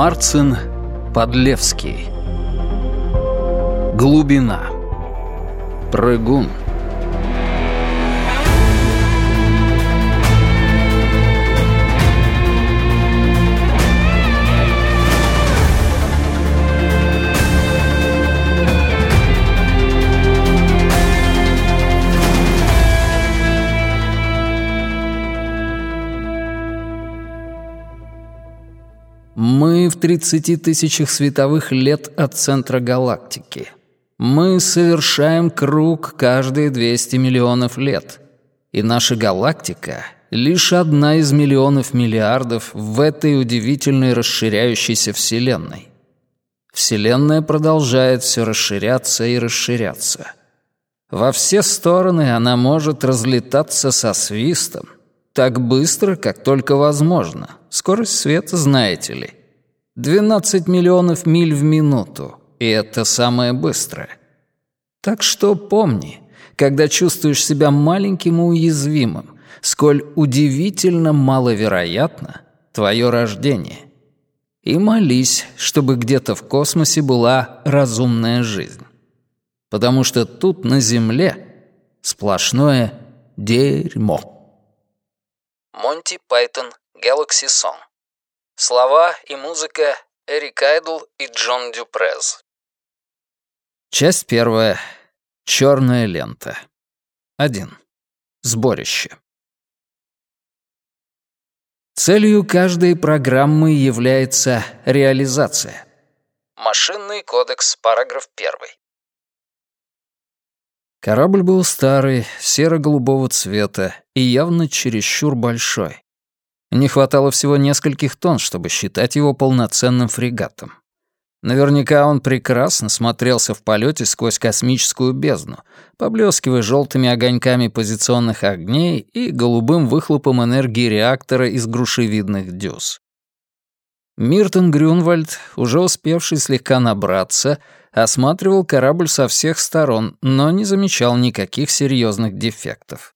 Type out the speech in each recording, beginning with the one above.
Марцин Подлевский. Глубина. Прыгун 30 тысячах световых лет от центра галактики. Мы совершаем круг каждые 200 миллионов лет. И наша галактика — лишь одна из миллионов миллиардов в этой удивительной расширяющейся Вселенной. Вселенная продолжает все расширяться и расширяться. Во все стороны она может разлетаться со свистом, так быстро, как только возможно. Скорость света знаете ли. 12 миллионов миль в минуту. И это самое быстрое. Так что помни, когда чувствуешь себя маленьким и уязвимым, сколь удивительно маловероятно твое рождение. И молись, чтобы где-то в космосе была разумная жизнь. Потому что тут, на Земле, сплошное дерьмо. Монти Пайтон, Galaxy Song. Слова и музыка Эрик Айдл и Джон Дюпрез. Часть первая. Черная лента. Один. Сборище. Целью каждой программы является реализация. Машинный кодекс, параграф 1. Корабль был старый, серо-голубого цвета и явно чересчур большой. Не хватало всего нескольких тонн, чтобы считать его полноценным фрегатом. Наверняка он прекрасно смотрелся в полете сквозь космическую бездну, поблескивая желтыми огоньками позиционных огней и голубым выхлопом энергии реактора из грушевидных дюз. Миртон Грюнвальд, уже успевший слегка набраться, осматривал корабль со всех сторон, но не замечал никаких серьезных дефектов.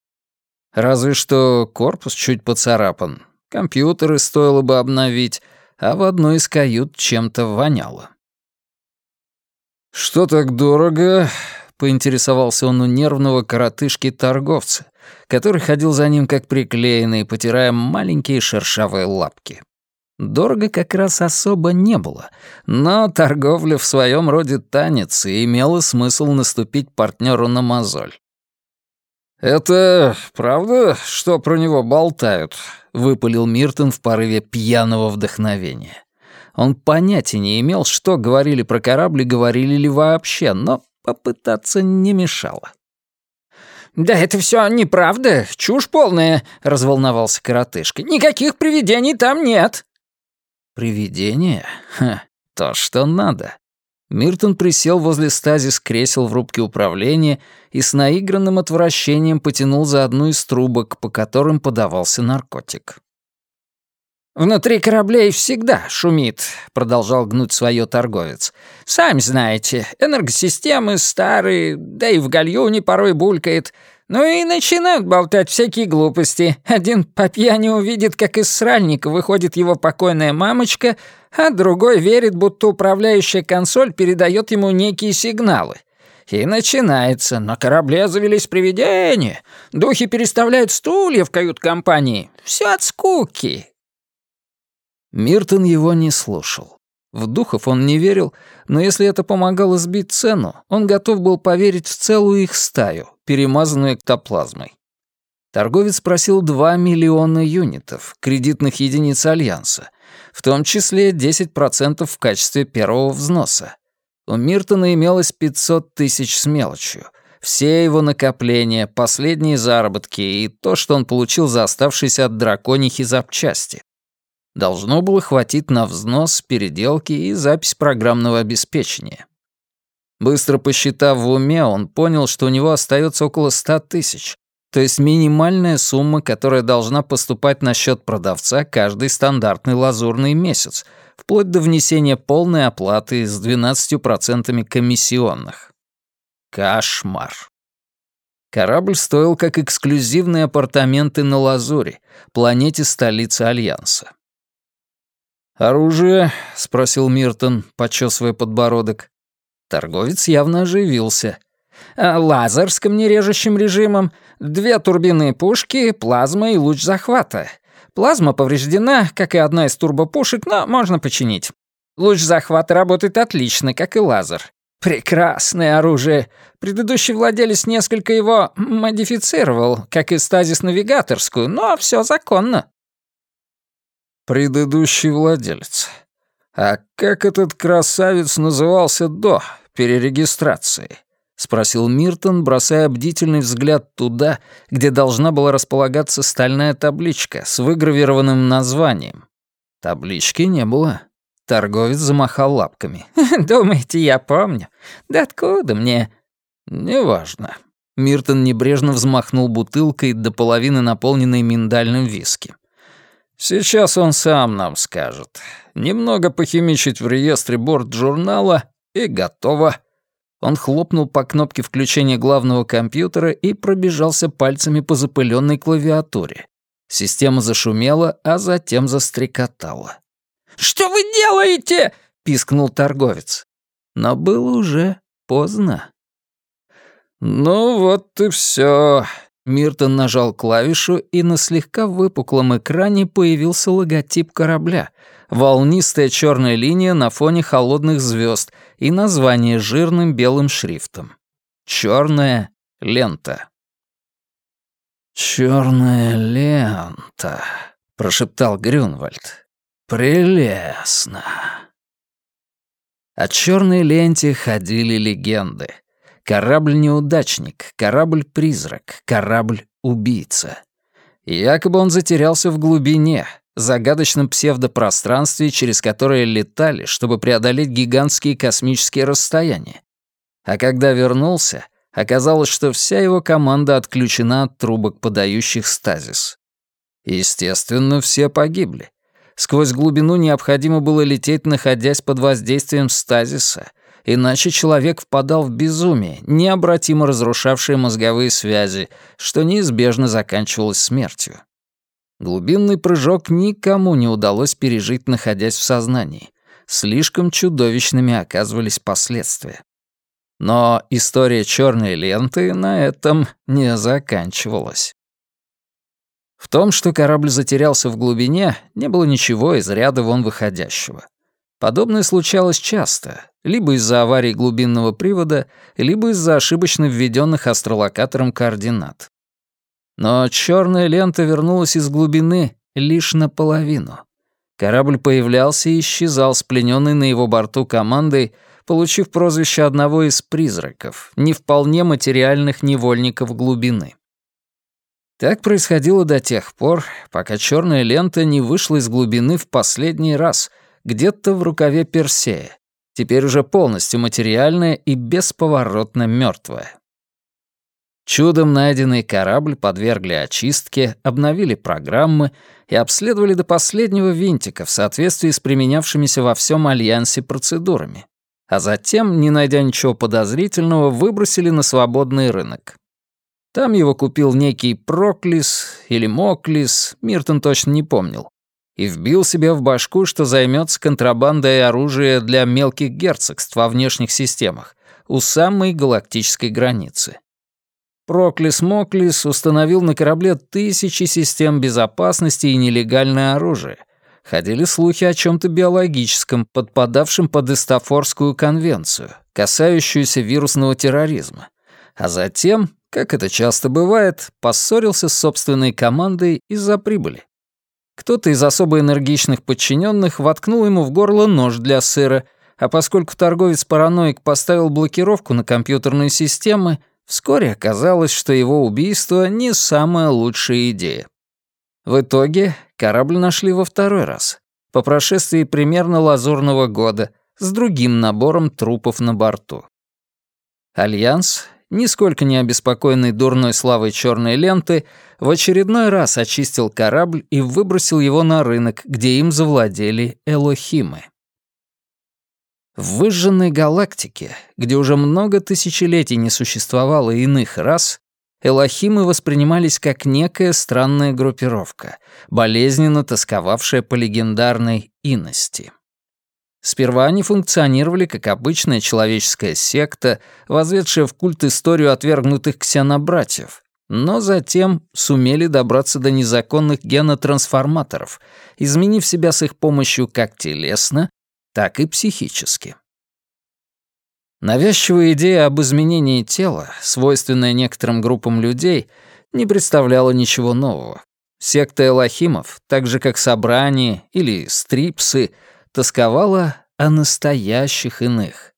Разве что корпус чуть поцарапан, компьютеры стоило бы обновить, а в одной из кают чем-то воняло. «Что так дорого?» — поинтересовался он у нервного коротышки-торговца, который ходил за ним как приклеенный, потирая маленькие шершавые лапки. Дорого как раз особо не было, но торговля в своем роде танец и имела смысл наступить партнеру на мозоль. «Это правда, что про него болтают?» — выпалил Миртон в порыве пьяного вдохновения. Он понятия не имел, что говорили про корабль и говорили ли вообще, но попытаться не мешало. «Да это все неправда, чушь полная», — разволновался коротышка. «Никаких привидений там нет». Привидение? Ха, то, что надо. Миртон присел возле стазис кресел в рубке управления и с наигранным отвращением потянул за одну из трубок, по которым подавался наркотик. «Внутри кораблей всегда шумит», — продолжал гнуть свое торговец. «Сами знаете, энергосистемы старые, да и в гальюне порой булькает. Ну и начинают болтать всякие глупости. Один по пьяни увидит, как из сральника выходит его покойная мамочка, а другой верит, будто управляющая консоль передает ему некие сигналы. И начинается. На корабле завелись привидения. Духи переставляют стулья в кают-компании. Все от скуки. Миртон его не слушал. В духов он не верил, но если это помогало сбить цену, он готов был поверить в целую их стаю, перемазанную эктоплазмой. Торговец просил 2 миллиона юнитов, кредитных единиц Альянса, в том числе 10% в качестве первого взноса. У Миртона имелось 500 тысяч с мелочью. Все его накопления, последние заработки и то, что он получил за оставшиеся от драконихи запчасти. Должно было хватить на взнос, переделки и запись программного обеспечения. Быстро посчитав в уме, он понял, что у него остается около ста тысяч, то есть минимальная сумма, которая должна поступать на счет продавца каждый стандартный лазурный месяц, вплоть до внесения полной оплаты с 12% комиссионных. Кошмар. Корабль стоил как эксклюзивные апартаменты на Лазуре, планете столицы Альянса. «Оружие?» — спросил Миртон, почесывая подбородок. Торговец явно оживился. «А «Лазер с камнережущим режимом, две турбинные пушки, плазма и луч захвата. Плазма повреждена, как и одна из турбопушек, но можно починить. Луч захвата работает отлично, как и лазер. Прекрасное оружие. Предыдущий владелец несколько его модифицировал, как и стазис-навигаторскую, но все законно. Предыдущий владелец. А как этот красавец назывался до перерегистрации? спросил Миртон, бросая бдительный взгляд туда, где должна была располагаться стальная табличка с выгравированным названием. Таблички не было. Торговец замахал лапками. «Думаете, я помню? Да откуда мне?» «Неважно». Миртон небрежно взмахнул бутылкой до половины наполненной миндальным виски. «Сейчас он сам нам скажет. Немного похимичить в реестре борт-журнала и готово». Он хлопнул по кнопке включения главного компьютера и пробежался пальцами по запыленной клавиатуре. Система зашумела, а затем застрекотала. «Что вы делаете?» — пискнул торговец. Но было уже поздно. «Ну вот и все. Миртон нажал клавишу, и на слегка выпуклом экране появился логотип корабля, волнистая черная линия на фоне холодных звезд и название жирным белым шрифтом. Черная лента. Черная лента, прошептал Грюнвальд. Прелестно. О черной ленте ходили легенды. Корабль-неудачник, корабль-призрак, корабль-убийца. Якобы он затерялся в глубине, загадочном псевдопространстве, через которое летали, чтобы преодолеть гигантские космические расстояния. А когда вернулся, оказалось, что вся его команда отключена от трубок, подающих стазис. Естественно, все погибли. Сквозь глубину необходимо было лететь, находясь под воздействием стазиса, иначе человек впадал в безумие, необратимо разрушавшее мозговые связи, что неизбежно заканчивалось смертью. Глубинный прыжок никому не удалось пережить, находясь в сознании. Слишком чудовищными оказывались последствия. Но история черной ленты на этом не заканчивалась. В том, что корабль затерялся в глубине, не было ничего из ряда вон выходящего. Подобное случалось часто, либо из-за аварии глубинного привода, либо из-за ошибочно введенных астролокатором координат. Но черная лента вернулась из глубины лишь наполовину. Корабль появлялся и исчезал с на его борту командой, получив прозвище одного из призраков, не вполне материальных невольников глубины. Так происходило до тех пор, пока черная лента не вышла из глубины в последний раз, где-то в рукаве Персея, теперь уже полностью материальная и бесповоротно мертвая. Чудом найденный корабль подвергли очистке, обновили программы и обследовали до последнего винтика в соответствии с применявшимися во всем альянсе процедурами. А затем, не найдя ничего подозрительного, выбросили на свободный рынок. Там его купил некий Проклис или Моклис, Миртон точно не помнил, и вбил себе в башку, что займется контрабандой оружия для мелких герцогств во внешних системах, у самой галактической границы. Проклис-Моклис установил на корабле тысячи систем безопасности и нелегальное оружие. Ходили слухи о чем то биологическом, подпадавшем под Эстафорскую конвенцию, касающуюся вирусного терроризма. А затем как это часто бывает, поссорился с собственной командой из-за прибыли. Кто-то из особо энергичных подчиненных воткнул ему в горло нож для сыра, а поскольку торговец-параноик поставил блокировку на компьютерные системы, вскоре оказалось, что его убийство не самая лучшая идея. В итоге корабль нашли во второй раз, по прошествии примерно лазурного года, с другим набором трупов на борту. Альянс нисколько не обеспокоенный дурной славой черной ленты, в очередной раз очистил корабль и выбросил его на рынок, где им завладели элохимы. В выжженной галактике, где уже много тысячелетий не существовало иных рас, Элохимы воспринимались как некая странная группировка, болезненно тосковавшая по легендарной иности. Сперва они функционировали как обычная человеческая секта, возведшая в культ историю отвергнутых ксенобратьев, но затем сумели добраться до незаконных генотрансформаторов, изменив себя с их помощью как телесно, так и психически. Навязчивая идея об изменении тела, свойственная некоторым группам людей, не представляла ничего нового. Секта Элохимов, так же как собрания или стрипсы, тосковала о настоящих иных.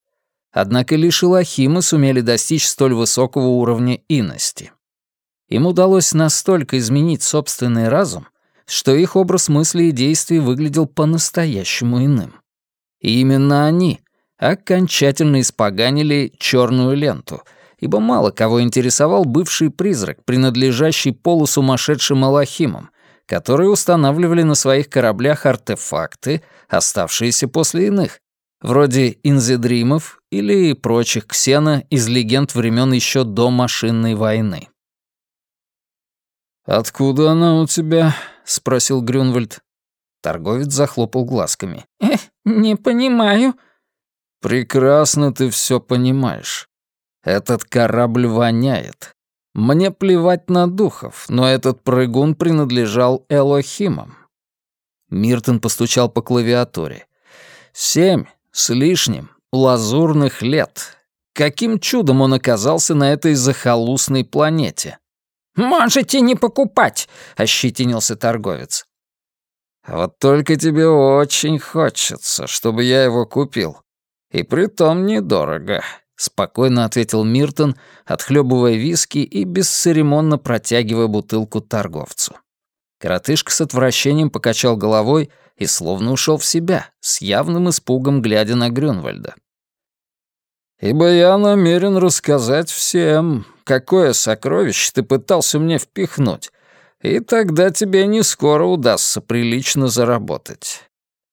Однако лишь Элохимы сумели достичь столь высокого уровня иности. Им удалось настолько изменить собственный разум, что их образ мысли и действий выглядел по-настоящему иным. И именно они окончательно испоганили черную ленту, ибо мало кого интересовал бывший призрак, принадлежащий полусумасшедшим Аллахимам, которые устанавливали на своих кораблях артефакты, оставшиеся после иных, вроде инзедримов или прочих ксена из легенд времен еще до машинной войны. «Откуда она у тебя?» — спросил Грюнвальд. Торговец захлопал глазками. «Э, не понимаю». «Прекрасно ты все понимаешь. Этот корабль воняет. Мне плевать на духов, но этот прыгун принадлежал Элохимам». Миртон постучал по клавиатуре. «Семь с лишним лазурных лет. Каким чудом он оказался на этой захолустной планете?» «Можете не покупать», — ощетинился торговец. «Вот только тебе очень хочется, чтобы я его купил. И притом недорого», — спокойно ответил Миртон, отхлебывая виски и бесцеремонно протягивая бутылку торговцу. Коротышка с отвращением покачал головой и словно ушел в себя, с явным испугом глядя на Грюнвальда. «Ибо я намерен рассказать всем, какое сокровище ты пытался мне впихнуть, и тогда тебе не скоро удастся прилично заработать.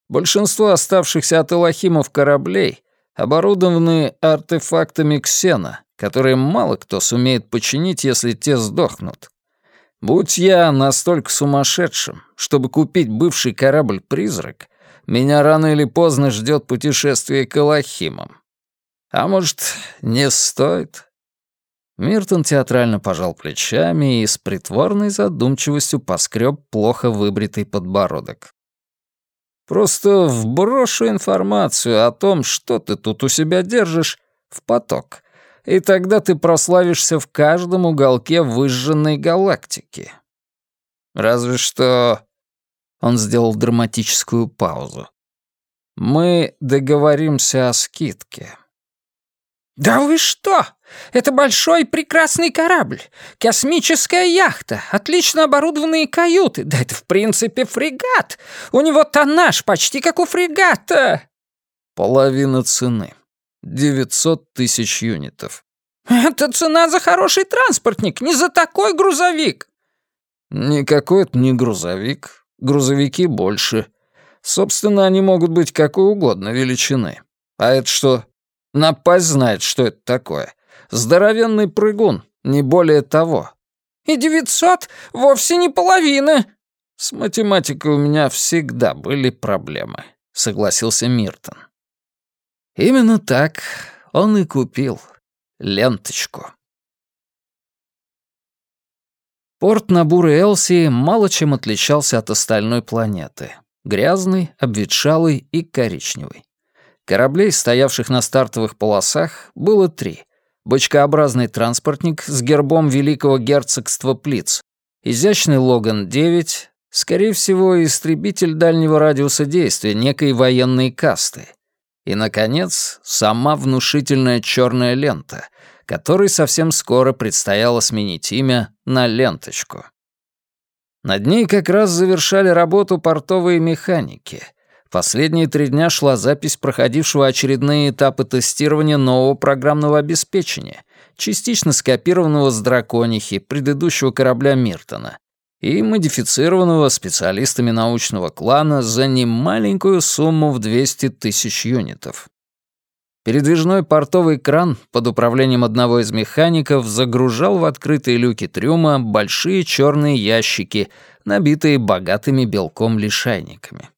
Большинство оставшихся от Элохимов кораблей оборудованы артефактами ксена, которые мало кто сумеет починить, если те сдохнут. Будь я настолько сумасшедшим, чтобы купить бывший корабль-призрак, меня рано или поздно ждет путешествие к Элохимам. А может, не стоит?» Миртон театрально пожал плечами и с притворной задумчивостью поскреб плохо выбритый подбородок. «Просто вброшу информацию о том, что ты тут у себя держишь, в поток, и тогда ты прославишься в каждом уголке выжженной галактики. Разве что...» Он сделал драматическую паузу. «Мы договоримся о скидке». «Да вы что? Это большой прекрасный корабль, космическая яхта, отлично оборудованные каюты. Да это в принципе фрегат. У него тоннаж почти как у фрегата». «Половина цены. 900 тысяч юнитов». «Это цена за хороший транспортник, не за такой грузовик». «Никакой это не грузовик. Грузовики больше. Собственно, они могут быть какой угодно величины. А это что, Напасть знает, что это такое. Здоровенный прыгун, не более того. И девятьсот вовсе не половина. С математикой у меня всегда были проблемы, согласился Миртон. Именно так он и купил ленточку. Порт Набуры Элси мало чем отличался от остальной планеты. Грязный, обветшалый и коричневый. Кораблей, стоявших на стартовых полосах, было три. Бочкообразный транспортник с гербом Великого Герцогства Плиц, изящный Логан-9, скорее всего, истребитель дальнего радиуса действия некой военной касты. И, наконец, сама внушительная черная лента, которой совсем скоро предстояло сменить имя на ленточку. Над ней как раз завершали работу портовые механики — Последние три дня шла запись проходившего очередные этапы тестирования нового программного обеспечения, частично скопированного с драконихи, предыдущего корабля Миртона, и модифицированного специалистами научного клана за немаленькую сумму в 200 тысяч юнитов. Передвижной портовый кран под управлением одного из механиков загружал в открытые люки трюма большие черные ящики, набитые богатыми белком лишайниками.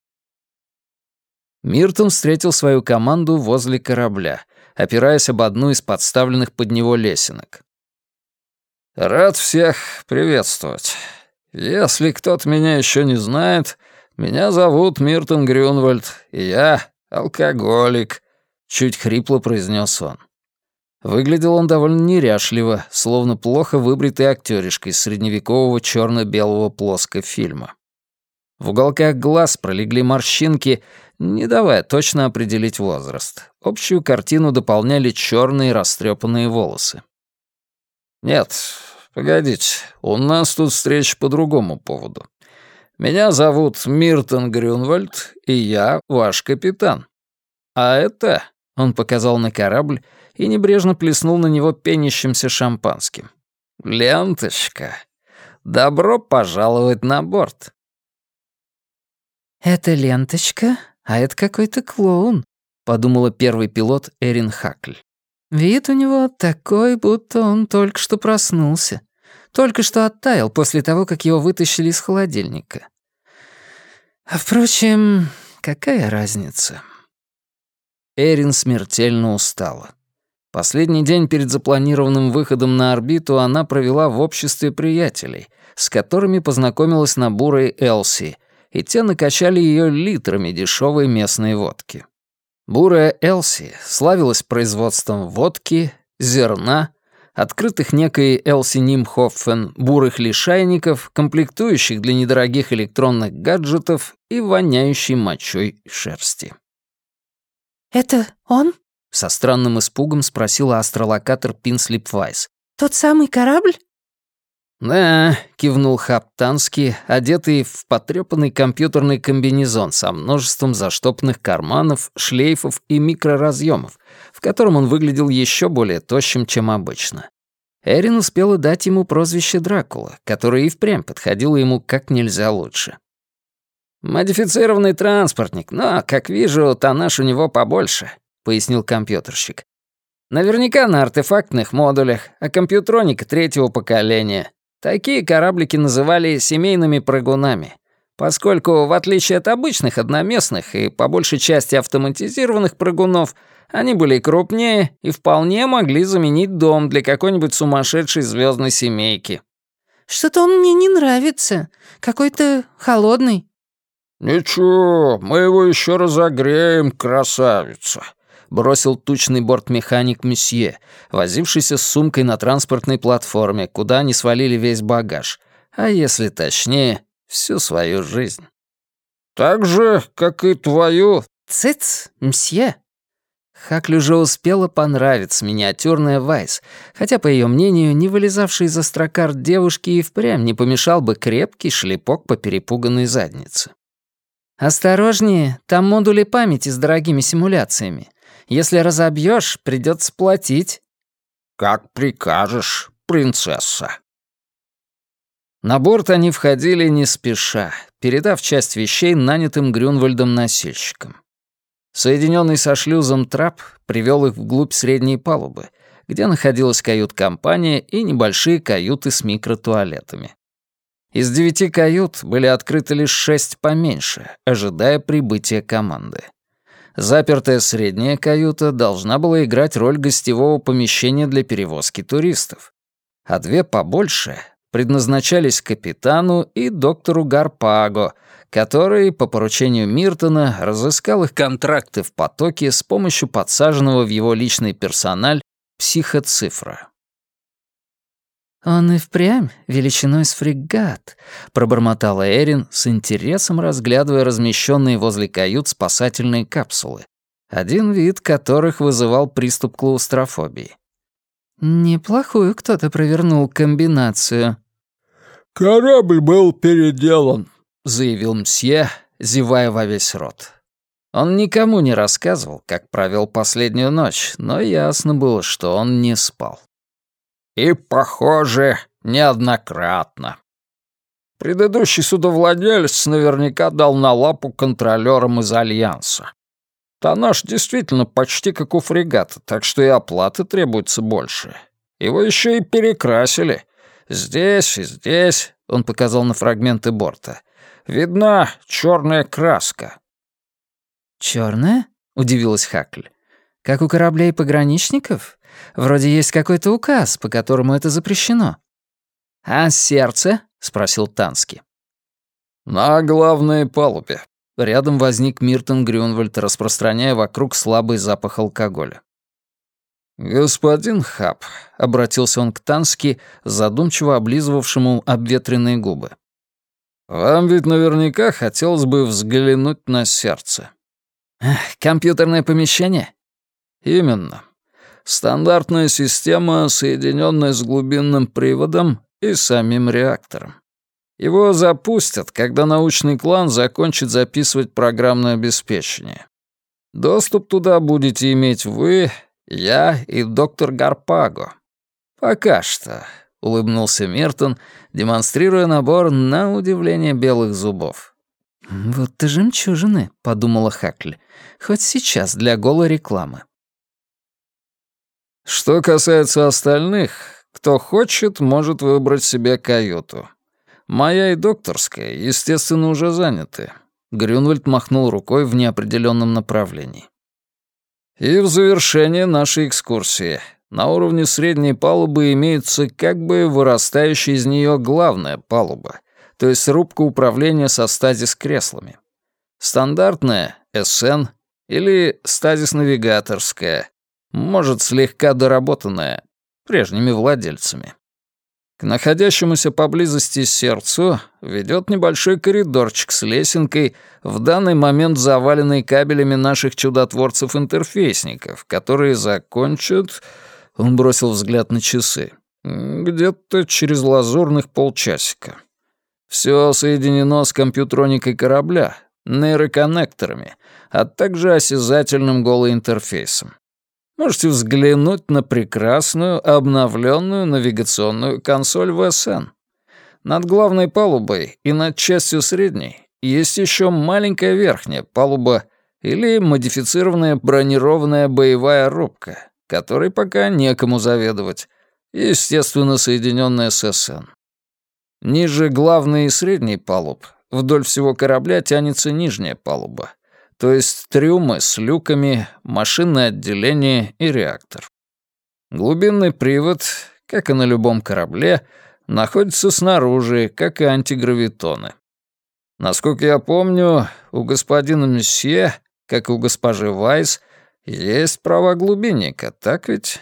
Миртон встретил свою команду возле корабля, опираясь об одну из подставленных под него лесенок. «Рад всех приветствовать. Если кто-то меня еще не знает, меня зовут Миртон Грюнвальд, и я алкоголик», — чуть хрипло произнес он. Выглядел он довольно неряшливо, словно плохо выбритый актеришка из средневекового черно белого плоскофильма. В уголках глаз пролегли морщинки, не давая точно определить возраст. Общую картину дополняли черные растрепанные волосы. «Нет, погодите, у нас тут встреча по другому поводу. Меня зовут Миртон Грюнвальд, и я ваш капитан. А это...» — он показал на корабль и небрежно плеснул на него пенящимся шампанским. «Ленточка. Добро пожаловать на борт». «Это ленточка, а это какой-то клоун», — подумала первый пилот Эрин Хакль. Вид у него такой, будто он только что проснулся. Только что оттаял после того, как его вытащили из холодильника. А впрочем, какая разница? Эрин смертельно устала. Последний день перед запланированным выходом на орбиту она провела в обществе приятелей, с которыми познакомилась на бурой Элси, и те накачали ее литрами дешевой местной водки. Бурая Элси славилась производством водки, зерна, открытых некой Элси Нимхоффен бурых лишайников, комплектующих для недорогих электронных гаджетов и воняющей мочой шерсти. «Это он?» — со странным испугом спросила астролокатор Пинслипвайс. «Тот самый корабль?» «Да», — кивнул Хаптанский, одетый в потрёпанный компьютерный комбинезон со множеством заштопанных карманов, шлейфов и микроразъемов, в котором он выглядел еще более тощим, чем обычно. Эрин успела дать ему прозвище Дракула, которое и впрямь подходило ему как нельзя лучше. «Модифицированный транспортник, но, как вижу, тоннаж у него побольше», — пояснил компьютерщик. «Наверняка на артефактных модулях, а компьютроника третьего поколения. Такие кораблики называли семейными прыгунами, поскольку, в отличие от обычных одноместных и по большей части автоматизированных прыгунов, они были крупнее и вполне могли заменить дом для какой-нибудь сумасшедшей звездной семейки. «Что-то он мне не нравится. Какой-то холодный». «Ничего, мы его еще разогреем, красавица», бросил тучный бортмеханик месье, возившийся с сумкой на транспортной платформе, куда они свалили весь багаж, а если точнее, всю свою жизнь. «Так же, как и твою...» «Цыц, мсье!» Хакль уже успела понравиться миниатюрная Вайс, хотя, по ее мнению, не вылезавший из острокар девушки и впрямь не помешал бы крепкий шлепок по перепуганной заднице. «Осторожнее, там модули памяти с дорогими симуляциями. Если разобьешь, придется платить». «Как прикажешь, принцесса». На борт они входили не спеша, передав часть вещей нанятым Грюнвальдом носильщикам. Соединенный со шлюзом трап привел их вглубь средней палубы, где находилась кают-компания и небольшие каюты с микротуалетами. Из девяти кают были открыты лишь шесть поменьше, ожидая прибытия команды. Запертая средняя каюта должна была играть роль гостевого помещения для перевозки туристов. А две побольше предназначались капитану и доктору Гарпаго, который, по поручению Миртона, разыскал их контракты в потоке с помощью подсаженного в его личный персональ психоцифра. «Он и впрямь величиной с фрегат», — пробормотала Эрин, с интересом разглядывая размещенные возле кают спасательные капсулы, один вид которых вызывал приступ клаустрофобии. «Неплохую кто-то провернул комбинацию». «Корабль был переделан», — заявил мсье, зевая во весь рот. Он никому не рассказывал, как провел последнюю ночь, но ясно было, что он не спал. И, похоже, неоднократно. Предыдущий судовладелец наверняка дал на лапу контролёрам из Альянса. Тоннаж действительно почти как у фрегата, так что и оплаты требуется больше. Его еще и перекрасили. Здесь и здесь, — он показал на фрагменты борта, — видна черная краска. Черная? удивилась Хакль. «Как у кораблей пограничников? Вроде есть какой-то указ, по которому это запрещено». «А сердце?» — спросил Тански. «На главной палубе». Рядом возник Миртон Грюнвальд, распространяя вокруг слабый запах алкоголя. «Господин Хаб», — обратился он к Тански, задумчиво облизывавшему обветренные губы. «Вам ведь наверняка хотелось бы взглянуть на сердце». «Компьютерное помещение?» «Именно. Стандартная система, соединенная с глубинным приводом и самим реактором. Его запустят, когда научный клан закончит записывать программное обеспечение. Доступ туда будете иметь вы, я и доктор Гарпаго. Пока что», — улыбнулся Мертон, демонстрируя набор на удивление белых зубов. «Вот ты жемчужины», — подумала Хакль. «Хоть сейчас для голой рекламы». «Что касается остальных, кто хочет, может выбрать себе каюту. Моя и докторская, естественно, уже заняты». Грюнвальд махнул рукой в неопределенном направлении. «И в завершение нашей экскурсии. На уровне средней палубы имеется как бы вырастающая из нее главная палуба — то есть рубка управления со стазис-креслами. Стандартная — СН или стазис-навигаторская, может, слегка доработанная прежними владельцами. К находящемуся поблизости сердцу ведет небольшой коридорчик с лесенкой, в данный момент заваленный кабелями наших чудотворцев-интерфейсников, которые закончат... Он бросил взгляд на часы. Где-то через лазурных полчасика. Все соединено с компьютроникой корабля, нейроконнекторами, а также осязательным голоинтерфейсом. Можете взглянуть на прекрасную обновленную навигационную консоль ВСН. Над главной палубой и над частью средней есть еще маленькая верхняя палуба или модифицированная бронированная боевая рубка, которой пока некому заведовать, естественно, соединенная с СН. Ниже главной и средней палуб вдоль всего корабля тянется нижняя палуба, то есть трюмы с люками, машинное отделение и реактор. Глубинный привод, как и на любом корабле, находится снаружи, как и антигравитоны. Насколько я помню, у господина Месье, как и у госпожи Вайс, есть права глубинника, так ведь?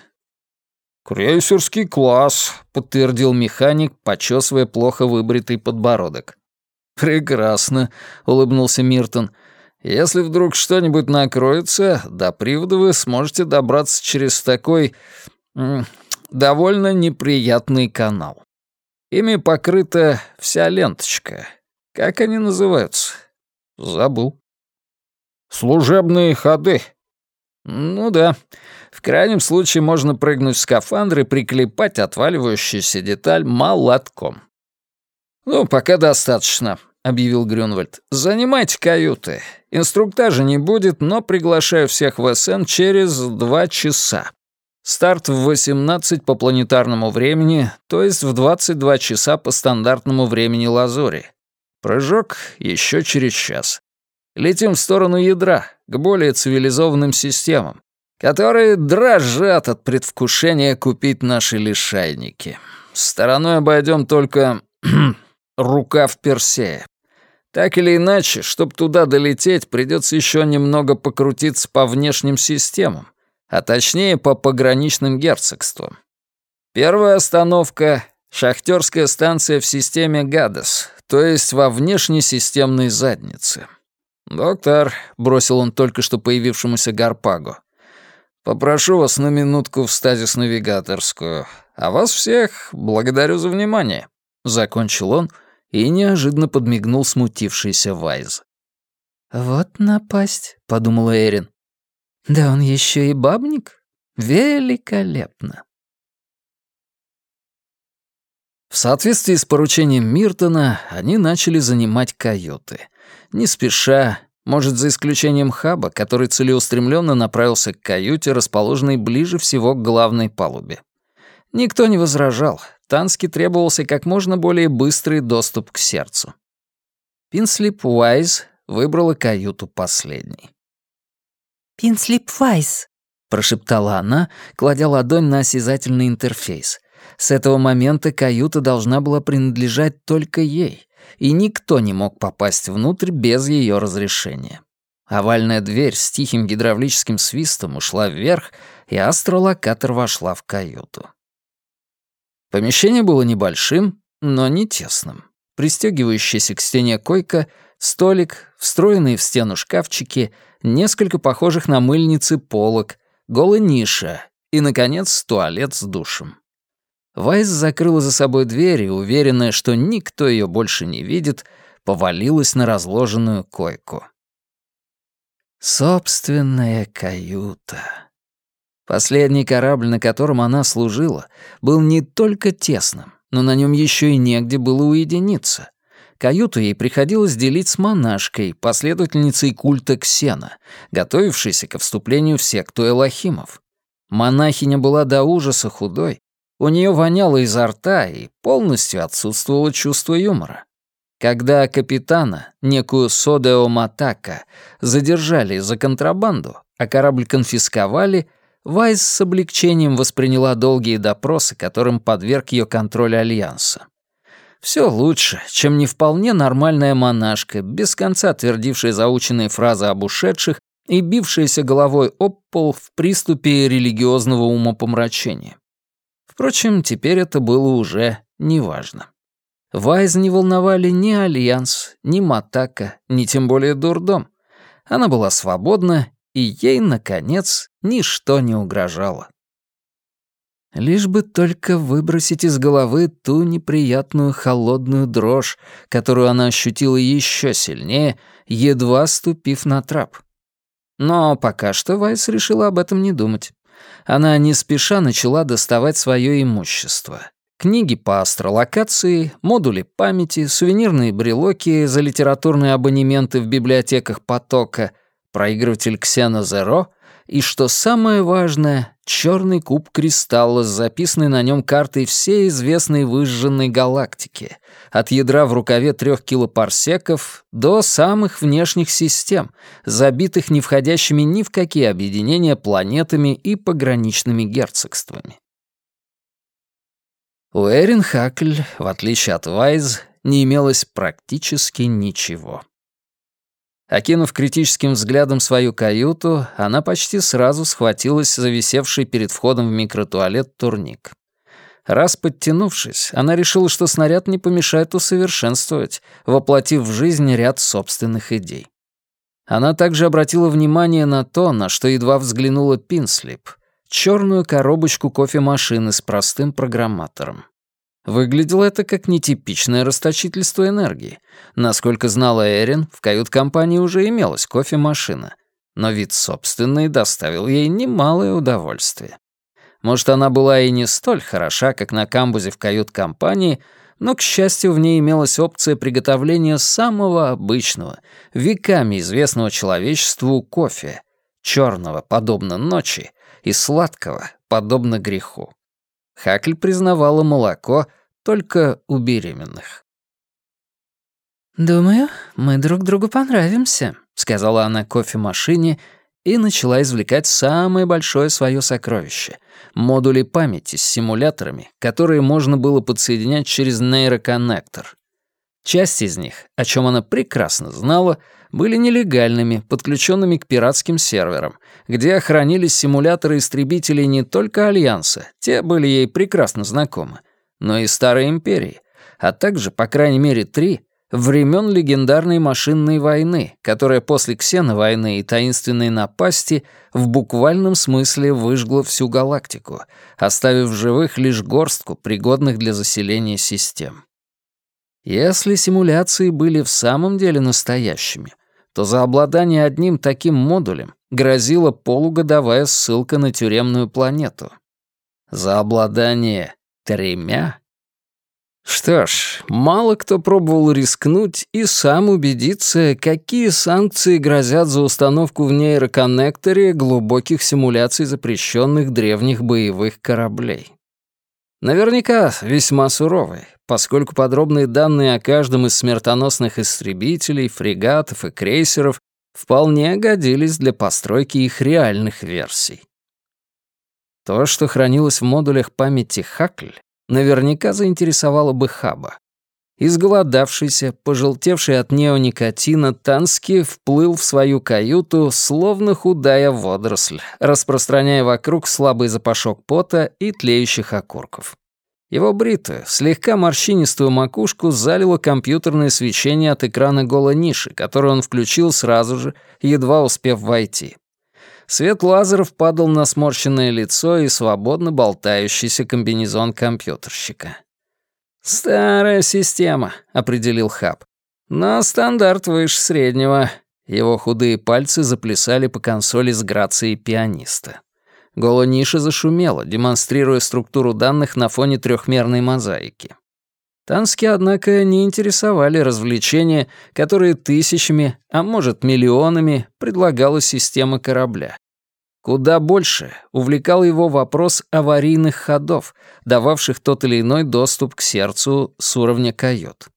«Крейсерский класс», — подтвердил механик, почесывая плохо выбритый подбородок. «Прекрасно», — улыбнулся Миртон. «Если вдруг что-нибудь накроется, до привода вы сможете добраться через такой... довольно неприятный канал. Ими покрыта вся ленточка. Как они называются? Забыл». «Служебные ходы». «Ну да. В крайнем случае можно прыгнуть в скафандр и приклепать отваливающуюся деталь молотком. «Ну, пока достаточно», — объявил Грюнвальд. «Занимайте каюты. Инструктажа не будет, но приглашаю всех в СН через два часа. Старт в 18 по планетарному времени, то есть в 22 часа по стандартному времени Лазури. Прыжок еще через час. Летим в сторону ядра, к более цивилизованным системам которые дрожат от предвкушения купить наши лишайники. Стороной обойдем только рукав Персея. Так или иначе, чтобы туда долететь, придется еще немного покрутиться по внешним системам, а точнее по пограничным герцогствам. Первая остановка — шахтерская станция в системе Гадес, то есть во внешнесистемной заднице. «Доктор», — бросил он только что появившемуся Гарпагу, Попрошу вас на минутку в стазис-навигаторскую. А вас всех благодарю за внимание», — закончил он и неожиданно подмигнул смутившийся Вайз. «Вот напасть», — подумала Эрин. «Да он еще и бабник? Великолепно!» В соответствии с поручением Миртона, они начали занимать каюты. Не спеша, Может, за исключением Хаба, который целеустремленно направился к каюте, расположенной ближе всего к главной палубе. Никто не возражал. Танске требовался как можно более быстрый доступ к сердцу. Пинслип Уайз выбрала каюту последней. «Пинслип Уайз», — прошептала она, кладя ладонь на осязательный интерфейс. С этого момента каюта должна была принадлежать только ей, и никто не мог попасть внутрь без ее разрешения. Овальная дверь с тихим гидравлическим свистом ушла вверх, и астролокатор вошла в каюту. Помещение было небольшим, но не тесным. Пристегивающаяся к стене койка, столик, встроенные в стену шкафчики, несколько похожих на мыльницы полок, голая ниша и, наконец, туалет с душем. Вайс закрыла за собой дверь и, уверенная, что никто ее больше не видит, повалилась на разложенную койку. Собственная каюта. Последний корабль, на котором она служила, был не только тесным, но на нем еще и негде было уединиться. Каюту ей приходилось делить с монашкой, последовательницей культа Ксена, готовившейся ко вступлению в секту Элохимов. Монахиня была до ужаса худой, у нее воняло изо рта и полностью отсутствовало чувство юмора. Когда капитана, некую Содео Матака, задержали за контрабанду, а корабль конфисковали — Вайс с облегчением восприняла долгие допросы, которым подверг ее контроль Альянса. Все лучше, чем не вполне нормальная монашка, без конца твердившая заученные фразы об ушедших и бившаяся головой об пол в приступе религиозного умопомрачения. Впрочем, теперь это было уже неважно. Вайз не волновали ни Альянс, ни Матака, ни тем более Дурдом. Она была свободна и ей, наконец, ничто не угрожало. Лишь бы только выбросить из головы ту неприятную холодную дрожь, которую она ощутила еще сильнее, едва ступив на трап. Но пока что Вайс решила об этом не думать. Она не спеша начала доставать свое имущество. Книги по астролокации, модули памяти, сувенирные брелоки за литературные абонементы в библиотеках потока, проигрыватель Xeno Zero и, что самое важное, черный куб кристалла с записанной на нем картой всей известной выжженной галактики, от ядра в рукаве трех килопарсеков до самых внешних систем, забитых не входящими ни в какие объединения планетами и пограничными герцогствами. У Эрин Хакль, в отличие от Вайз, не имелось практически ничего. Окинув критическим взглядом свою каюту, она почти сразу схватилась за висевший перед входом в микротуалет турник. Раз подтянувшись, она решила, что снаряд не помешает усовершенствовать, воплотив в жизнь ряд собственных идей. Она также обратила внимание на то, на что едва взглянула Пинслип — черную коробочку кофемашины с простым программатором. Выглядело это как нетипичное расточительство энергии. Насколько знала Эрин, в кают-компании уже имелась кофемашина, но вид собственный доставил ей немалое удовольствие. Может, она была и не столь хороша, как на камбузе в кают-компании, но, к счастью, в ней имелась опция приготовления самого обычного, веками известного человечеству кофе, черного, подобно ночи, и сладкого, подобно греху. Хакль признавала молоко только у беременных. «Думаю, мы друг другу понравимся», — сказала она кофемашине и начала извлекать самое большое свое сокровище — модули памяти с симуляторами, которые можно было подсоединять через нейроконнектор. Часть из них, о чем она прекрасно знала, были нелегальными, подключенными к пиратским серверам, где хранились симуляторы истребителей не только Альянса, те были ей прекрасно знакомы, но и Старой Империи, а также, по крайней мере, три времен легендарной машинной войны, которая после Ксеновойны и таинственной напасти в буквальном смысле выжгла всю галактику, оставив в живых лишь горстку пригодных для заселения систем. Если симуляции были в самом деле настоящими, то за обладание одним таким модулем грозила полугодовая ссылка на тюремную планету. За обладание тремя Что ж, мало кто пробовал рискнуть и сам убедиться, какие санкции грозят за установку в нейроконнекторе глубоких симуляций запрещенных древних боевых кораблей. Наверняка весьма суровые, поскольку подробные данные о каждом из смертоносных истребителей, фрегатов и крейсеров вполне годились для постройки их реальных версий. То, что хранилось в модулях памяти Хакль, наверняка заинтересовало бы Хаба. Изголодавшийся, пожелтевший от неоникотина, Тански вплыл в свою каюту, словно худая водоросль, распространяя вокруг слабый запашок пота и тлеющих окурков. Его бритую, слегка морщинистую макушку залило компьютерное свечение от экрана голо-ниши, который он включил сразу же, едва успев войти. Свет лазеров падал на сморщенное лицо и свободно болтающийся комбинезон компьютерщика. «Старая система», — определил Хаб. «Но стандарт выше среднего». Его худые пальцы заплясали по консоли с грацией пианиста. Голониша зашумела, демонстрируя структуру данных на фоне трехмерной мозаики. Тански, однако, не интересовали развлечения, которые тысячами, а может миллионами, предлагала система корабля. Куда больше увлекал его вопрос аварийных ходов, дававших тот или иной доступ к сердцу с уровня кают.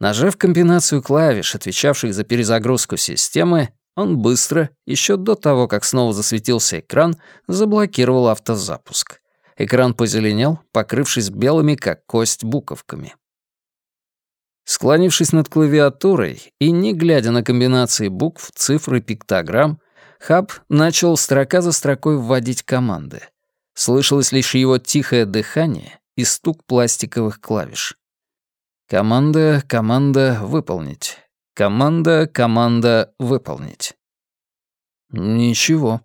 Нажав комбинацию клавиш, отвечавших за перезагрузку системы, он быстро, еще до того, как снова засветился экран, заблокировал автозапуск. Экран позеленел, покрывшись белыми, как кость, буковками. Склонившись над клавиатурой и не глядя на комбинации букв, цифр и пиктограмм, Хаб начал строка за строкой вводить команды. Слышалось лишь его тихое дыхание и стук пластиковых клавиш. Команда, команда, выполнить. Команда, команда, выполнить. Ничего.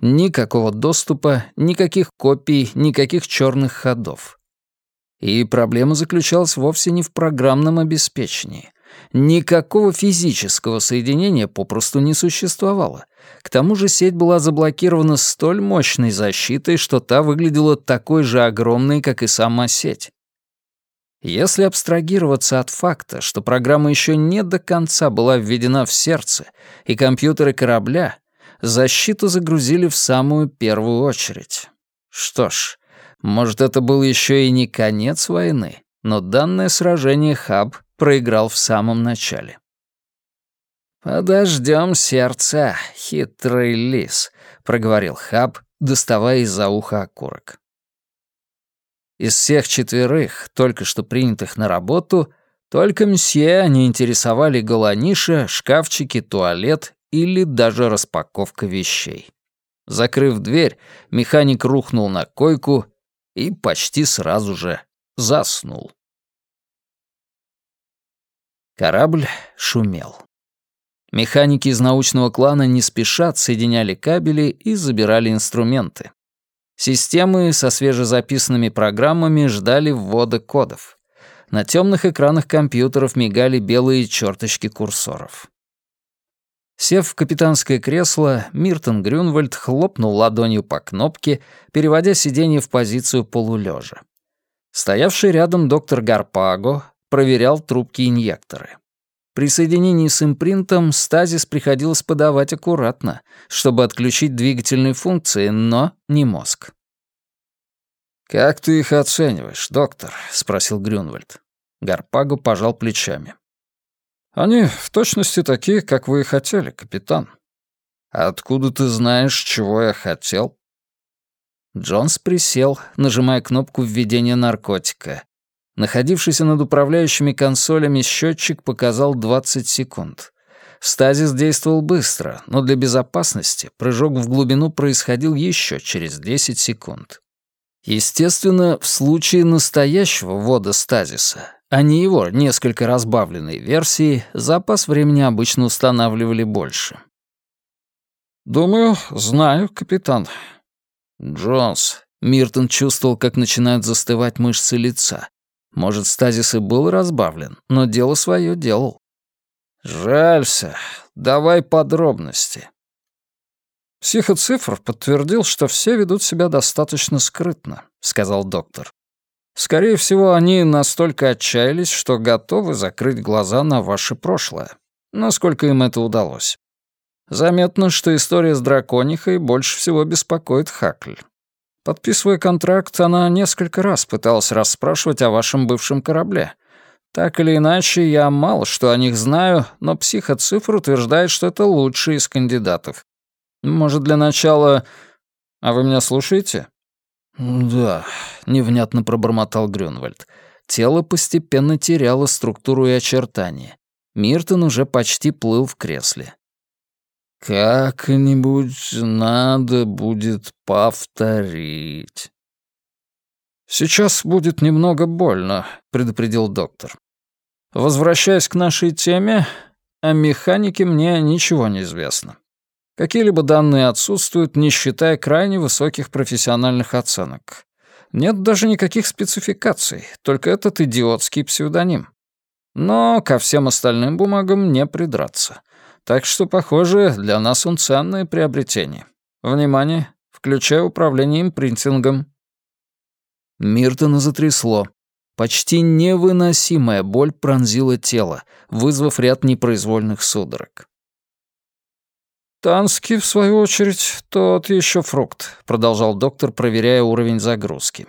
Никакого доступа, никаких копий, никаких черных ходов. И проблема заключалась вовсе не в программном обеспечении. Никакого физического соединения попросту не существовало. К тому же сеть была заблокирована столь мощной защитой, что та выглядела такой же огромной, как и сама сеть. Если абстрагироваться от факта, что программа еще не до конца была введена в сердце, и компьютеры корабля, защиту загрузили в самую первую очередь. Что ж, может, это был еще и не конец войны, но данное сражение Хаб проиграл в самом начале. «Подождем сердца, хитрый лис», — проговорил Хаб, доставая из-за уха окурок. Из всех четверых, только что принятых на работу, только мсье не интересовали голониша, шкафчики, туалет или даже распаковка вещей. Закрыв дверь, механик рухнул на койку и почти сразу же заснул. Корабль шумел. Механики из научного клана не спеша соединяли кабели и забирали инструменты. Системы со свежезаписанными программами ждали ввода кодов. На темных экранах компьютеров мигали белые черточки курсоров. Сев в капитанское кресло, Миртон Грюнвальд хлопнул ладонью по кнопке, переводя сиденье в позицию полулежа. Стоявший рядом доктор Гарпаго проверял трубки-инъекторы. При соединении с импринтом стазис приходилось подавать аккуратно, чтобы отключить двигательные функции, но не мозг. «Как ты их оцениваешь, доктор?» — спросил Грюнвальд. Гарпаго пожал плечами. «Они в точности такие, как вы и хотели, капитан». «Откуда ты знаешь, чего я хотел?» Джонс присел, нажимая кнопку введения наркотика, Находившийся над управляющими консолями счетчик показал 20 секунд. Стазис действовал быстро, но для безопасности прыжок в глубину происходил еще через 10 секунд. Естественно, в случае настоящего ввода стазиса, а не его несколько разбавленной версии, запас времени обычно устанавливали больше. «Думаю, знаю, капитан». «Джонс». Миртон чувствовал, как начинают застывать мышцы лица. Может, стазис и был разбавлен, но дело свое делал. Жалься. Давай подробности. Психоцифр подтвердил, что все ведут себя достаточно скрытно, сказал доктор. Скорее всего, они настолько отчаялись, что готовы закрыть глаза на ваше прошлое. Насколько им это удалось. Заметно, что история с драконихой больше всего беспокоит Хакль. Подписывая контракт, она несколько раз пыталась расспрашивать о вашем бывшем корабле. Так или иначе, я мало что о них знаю, но психоцифр утверждает, что это лучший из кандидатов. Может, для начала... А вы меня слушаете? «Да», — невнятно пробормотал Грюнвальд. Тело постепенно теряло структуру и очертания. Миртон уже почти плыл в кресле. «Как-нибудь надо будет повторить». «Сейчас будет немного больно», — предупредил доктор. «Возвращаясь к нашей теме, о механике мне ничего не известно. Какие-либо данные отсутствуют, не считая крайне высоких профессиональных оценок. Нет даже никаких спецификаций, только этот идиотский псевдоним. Но ко всем остальным бумагам не придраться. Так что, похоже, для нас он ценное приобретение. Внимание, включая управление импринтингом. Миртона затрясло. Почти невыносимая боль пронзила тело, вызвав ряд непроизвольных судорог. «Танский, в свою очередь, тот еще фрукт», — продолжал доктор, проверяя уровень загрузки.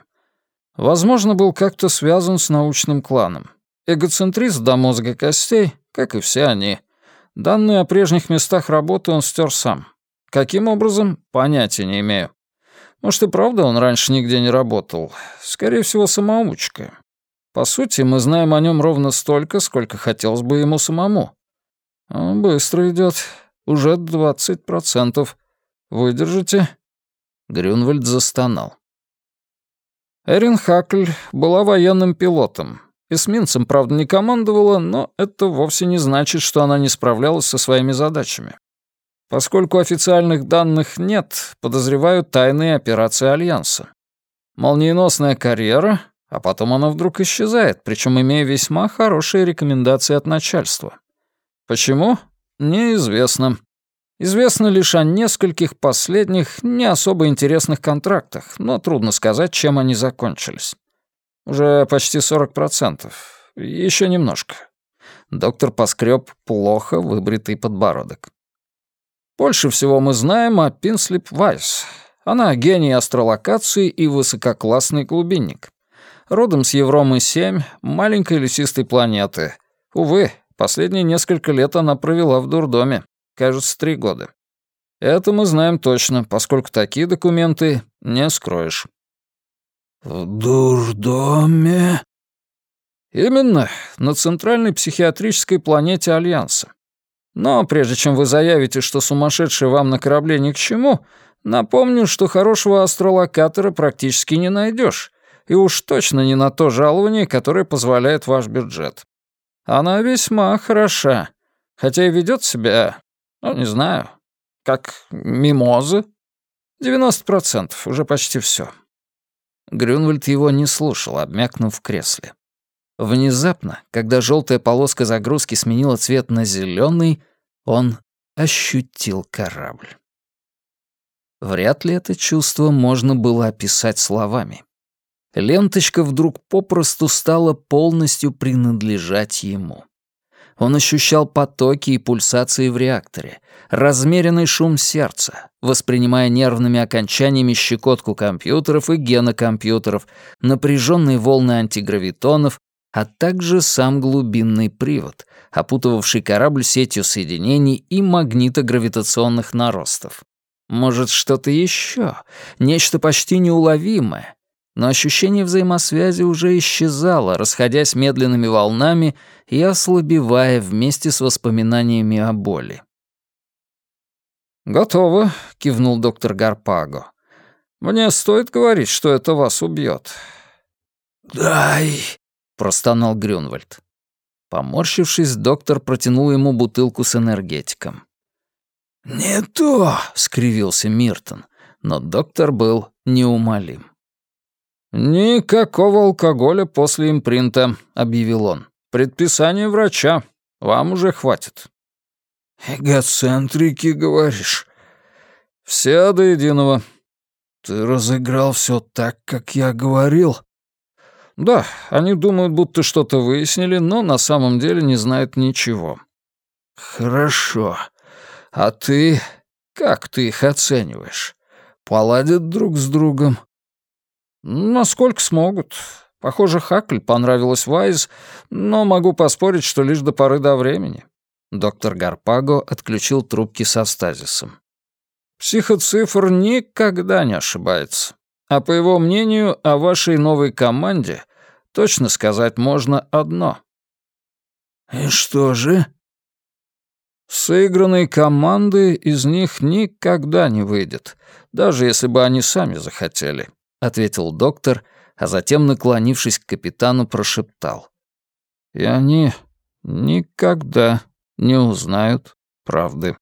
«Возможно, был как-то связан с научным кланом. Эгоцентрист до мозга костей, как и все они. Данные о прежних местах работы он стер сам. Каким образом, понятия не имею. Может, и правда он раньше нигде не работал. Скорее всего, самоучка. По сути, мы знаем о нем ровно столько, сколько хотелось бы ему самому. Он быстро идет. Уже двадцать процентов. Выдержите?» Грюнвальд застонал. Эрин Хакль была военным пилотом. Эсминцем, правда, не командовала, но это вовсе не значит, что она не справлялась со своими задачами. Поскольку официальных данных нет, подозреваю тайные операции Альянса. Молниеносная карьера, а потом она вдруг исчезает, причем имея весьма хорошие рекомендации от начальства. Почему? Неизвестно. Известно лишь о нескольких последних, не особо интересных контрактах, но трудно сказать, чем они закончились. Уже почти 40%. Еще немножко. Доктор поскреб плохо выбритый подбородок. Больше всего мы знаем о Пинслип Вайс. Она гений астролокации и высококлассный глубинник. Родом с Евромы-7, маленькой лесистой планеты. Увы, Последние несколько лет она провела в дурдоме. Кажется, три года. Это мы знаем точно, поскольку такие документы не скроешь. «В дурдоме?» «Именно, на центральной психиатрической планете Альянса. Но прежде чем вы заявите, что сумасшедший вам на корабле ни к чему, напомню, что хорошего астролокатора практически не найдешь, и уж точно не на то жалование, которое позволяет ваш бюджет. Она весьма хороша, хотя и ведет себя, ну, не знаю, как мимоза. 90% уже почти все. Грюнвальд его не слушал, обмякнув в кресле. Внезапно, когда желтая полоска загрузки сменила цвет на зеленый, он ощутил корабль. Вряд ли это чувство можно было описать словами. Ленточка вдруг попросту стала полностью принадлежать ему. Он ощущал потоки и пульсации в реакторе, размеренный шум сердца, воспринимая нервными окончаниями щекотку компьютеров и генокомпьютеров, напряженные волны антигравитонов, а также сам глубинный привод, опутывавший корабль сетью соединений и магнитогравитационных наростов. Может, что-то еще, нечто почти неуловимое, но ощущение взаимосвязи уже исчезало, расходясь медленными волнами и ослабевая вместе с воспоминаниями о боли. «Готово», — кивнул доктор Гарпаго. «Мне стоит говорить, что это вас убьет. «Дай», — простонал Грюнвальд. Поморщившись, доктор протянул ему бутылку с энергетиком. «Не то», — скривился Миртон, но доктор был неумолим. «Никакого алкоголя после импринта», — объявил он. «Предписание врача. Вам уже хватит». «Эгоцентрики, говоришь?» «Все до единого». «Ты разыграл все так, как я говорил?» Да, они думают, будто что-то выяснили, но на самом деле не знают ничего. Хорошо. А ты... Как ты их оцениваешь? Поладят друг с другом? Насколько смогут. Похоже, Хакль понравилась Вайз, но могу поспорить, что лишь до поры до времени. Доктор Гарпаго отключил трубки со стазисом. Психоцифр никогда не ошибается. А по его мнению, о вашей новой команде точно сказать можно одно. «И что же?» «Сыгранные команды из них никогда не выйдет, даже если бы они сами захотели», — ответил доктор, а затем, наклонившись к капитану, прошептал. «И они никогда не узнают правды».